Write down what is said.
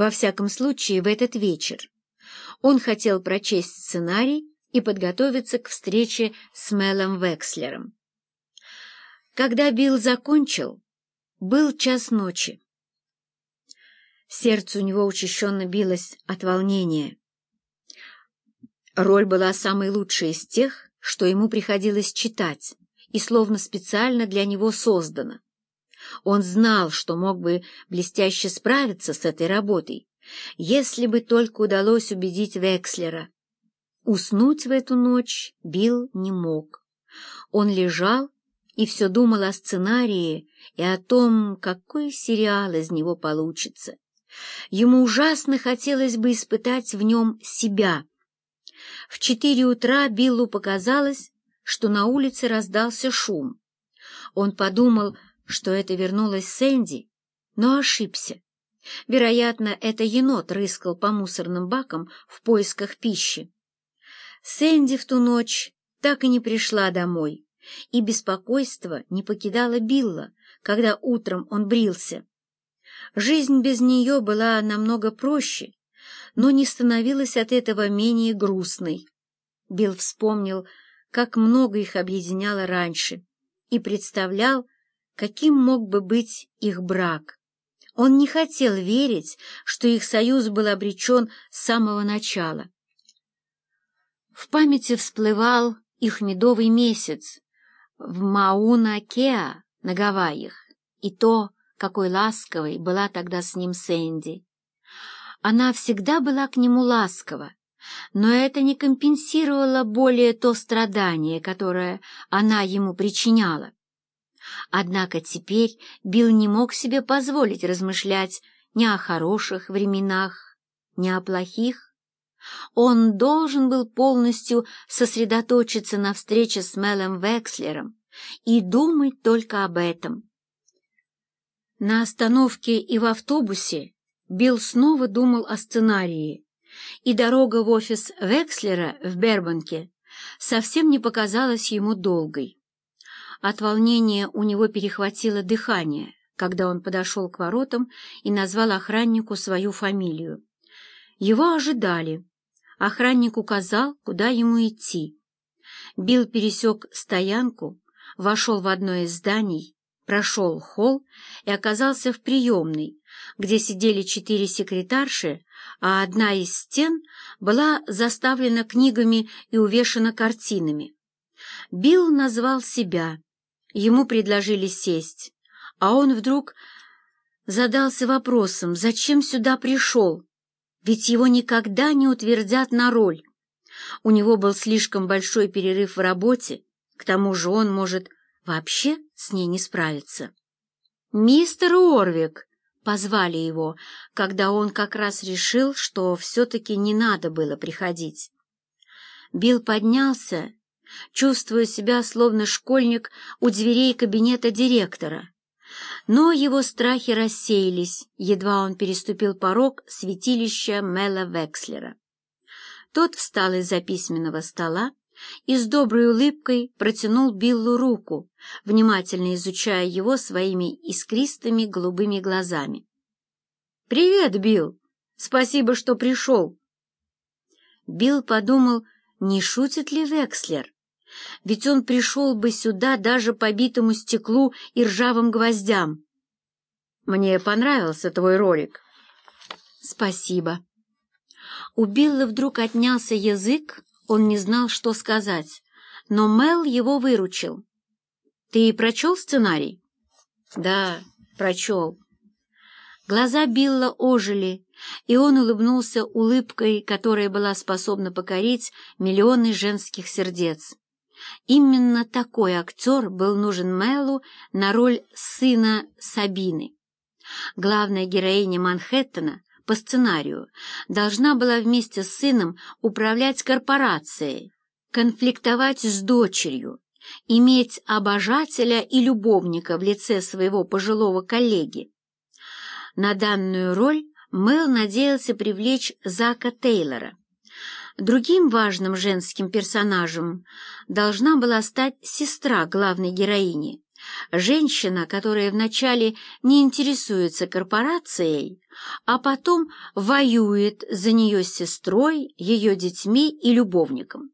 во всяком случае в этот вечер. Он хотел прочесть сценарий и подготовиться к встрече с Мелом Векслером. Когда Билл закончил, был час ночи. Сердце у него учащенно билось от волнения. Роль была самой лучшей из тех, что ему приходилось читать, и словно специально для него создана. Он знал, что мог бы блестяще справиться с этой работой, если бы только удалось убедить Векслера. Уснуть в эту ночь Билл не мог. Он лежал и все думал о сценарии и о том, какой сериал из него получится. Ему ужасно хотелось бы испытать в нем себя. В четыре утра Биллу показалось, что на улице раздался шум. Он подумал, что это вернулась Сэнди, но ошибся. Вероятно, это енот рыскал по мусорным бакам в поисках пищи. Сэнди в ту ночь так и не пришла домой, и беспокойство не покидало Билла, когда утром он брился. Жизнь без нее была намного проще, но не становилась от этого менее грустной. Билл вспомнил, как много их объединяло раньше, и представлял, каким мог бы быть их брак. Он не хотел верить, что их союз был обречен с самого начала. В памяти всплывал их медовый месяц в Мауна-Кеа на Гавайях и то, какой ласковой была тогда с ним Сэнди. Она всегда была к нему ласкова, но это не компенсировало более то страдание, которое она ему причиняла. Однако теперь Билл не мог себе позволить размышлять ни о хороших временах, ни о плохих. Он должен был полностью сосредоточиться на встрече с Мелом Векслером и думать только об этом. На остановке и в автобусе Билл снова думал о сценарии, и дорога в офис Векслера в Бербанке совсем не показалась ему долгой. От волнения у него перехватило дыхание, когда он подошел к воротам и назвал охраннику свою фамилию. Его ожидали. Охранник указал, куда ему идти. Билл пересек стоянку, вошел в одно из зданий, прошел холл и оказался в приемной, где сидели четыре секретарши, а одна из стен была заставлена книгами и увешана картинами. Билл назвал себя Ему предложили сесть, а он вдруг задался вопросом, зачем сюда пришел, ведь его никогда не утвердят на роль. У него был слишком большой перерыв в работе, к тому же он может вообще с ней не справиться. «Мистер Орвик!» — позвали его, когда он как раз решил, что все-таки не надо было приходить. Билл поднялся чувствуя себя словно школьник у дверей кабинета директора. Но его страхи рассеялись, едва он переступил порог святилища Мела Векслера. Тот встал из-за письменного стола и с доброй улыбкой протянул Биллу руку, внимательно изучая его своими искристыми голубыми глазами. «Привет, Билл! Спасибо, что пришел!» Билл подумал, не шутит ли Векслер, ведь он пришел бы сюда даже по битому стеклу и ржавым гвоздям. Мне понравился твой ролик. Спасибо. У Билла вдруг отнялся язык, он не знал, что сказать, но Мел его выручил. Ты прочел сценарий? Да, прочел. Глаза Билла ожили, и он улыбнулся улыбкой, которая была способна покорить миллионы женских сердец. Именно такой актер был нужен Мэлу на роль сына Сабины. Главная героиня Манхэттена по сценарию должна была вместе с сыном управлять корпорацией, конфликтовать с дочерью, иметь обожателя и любовника в лице своего пожилого коллеги. На данную роль Мэл надеялся привлечь Зака Тейлора. Другим важным женским персонажем должна была стать сестра главной героини, Женщина, которая вначале не интересуется корпорацией, а потом воюет за нее с сестрой, ее детьми и любовником.